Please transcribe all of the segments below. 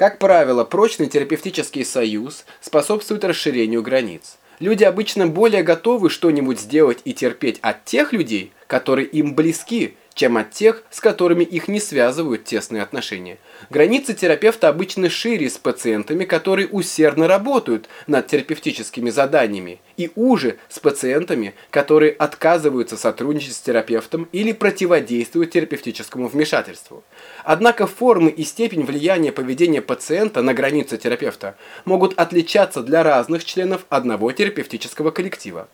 Как правило, прочный терапевтический союз способствует расширению границ. Люди обычно более готовы что-нибудь сделать и терпеть от тех людей, которые им близки, чем от тех, с которыми их не связывают тесные отношения. Границы терапевта обычно шире с пациентами, которые усердно работают над терапевтическими заданиями, и уже с пациентами, которые отказываются сотрудничать с терапевтом или противодействуют терапевтическому вмешательству. Однако формы и степень влияния поведения пациента на границы терапевта могут отличаться для разных членов одного терапевтического коллектива.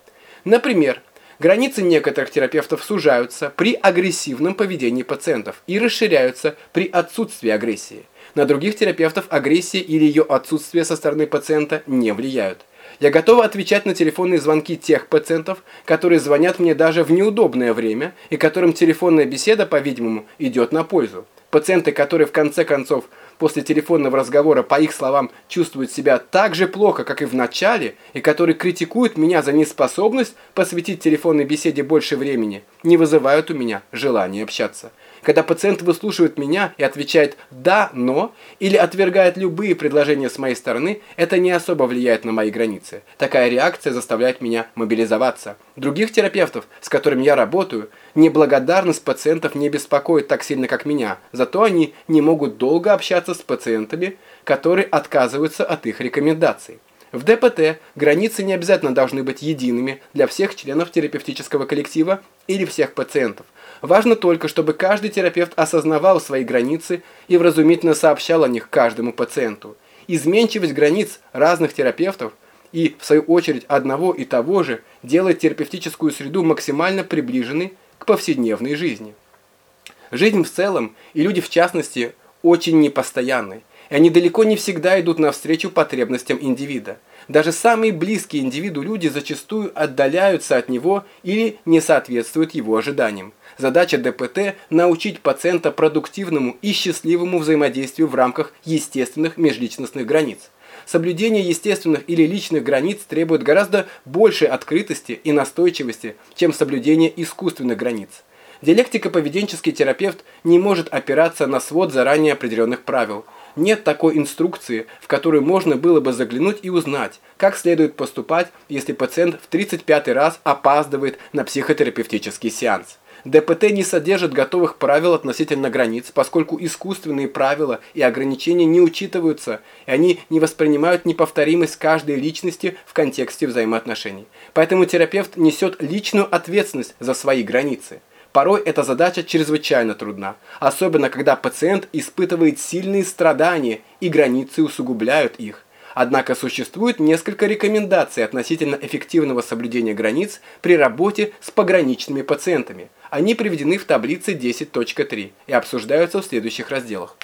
Например, Границы некоторых терапевтов сужаются при агрессивном поведении пациентов и расширяются при отсутствии агрессии. На других терапевтов агрессия или ее отсутствие со стороны пациента не влияют. Я готова отвечать на телефонные звонки тех пациентов, которые звонят мне даже в неудобное время и которым телефонная беседа, по-видимому, идет на пользу. Пациенты, которые в конце концов после телефонного разговора, по их словам, чувствуют себя так же плохо, как и в начале, и которые критикуют меня за неспособность посвятить телефонной беседе больше времени, не вызывают у меня желания общаться. Когда пациент выслушивает меня и отвечает «да, но» или отвергает любые предложения с моей стороны, это не особо влияет на мои границы. Такая реакция заставляет меня мобилизоваться. Других терапевтов, с которыми я работаю, неблагодарность пациентов не беспокоит так сильно, как меня. Зато они не могут долго общаться с пациентами, которые отказываются от их рекомендаций. В ДПТ границы не обязательно должны быть едиными для всех членов терапевтического коллектива или всех пациентов. Важно только, чтобы каждый терапевт осознавал свои границы и вразумительно сообщал о них каждому пациенту. Изменчивость границ разных терапевтов и, в свою очередь, одного и того же делает терапевтическую среду максимально приближенной к повседневной жизни. Жизнь в целом, и люди в частности, очень непостоянны, и они далеко не всегда идут навстречу потребностям индивида. Даже самые близкие индивиду люди зачастую отдаляются от него или не соответствуют его ожиданиям. Задача ДПТ – научить пациента продуктивному и счастливому взаимодействию в рамках естественных межличностных границ. Соблюдение естественных или личных границ требует гораздо большей открытости и настойчивости, чем соблюдение искусственных границ. Диалектико-поведенческий терапевт не может опираться на свод заранее определенных правил. Нет такой инструкции, в которую можно было бы заглянуть и узнать, как следует поступать, если пациент в 35 раз опаздывает на психотерапевтический сеанс. ДПТ не содержит готовых правил относительно границ, поскольку искусственные правила и ограничения не учитываются, и они не воспринимают неповторимость каждой личности в контексте взаимоотношений. Поэтому терапевт несет личную ответственность за свои границы. Порой эта задача чрезвычайно трудна, особенно когда пациент испытывает сильные страдания и границы усугубляют их. Однако существует несколько рекомендаций относительно эффективного соблюдения границ при работе с пограничными пациентами. Они приведены в таблице 10.3 и обсуждаются в следующих разделах.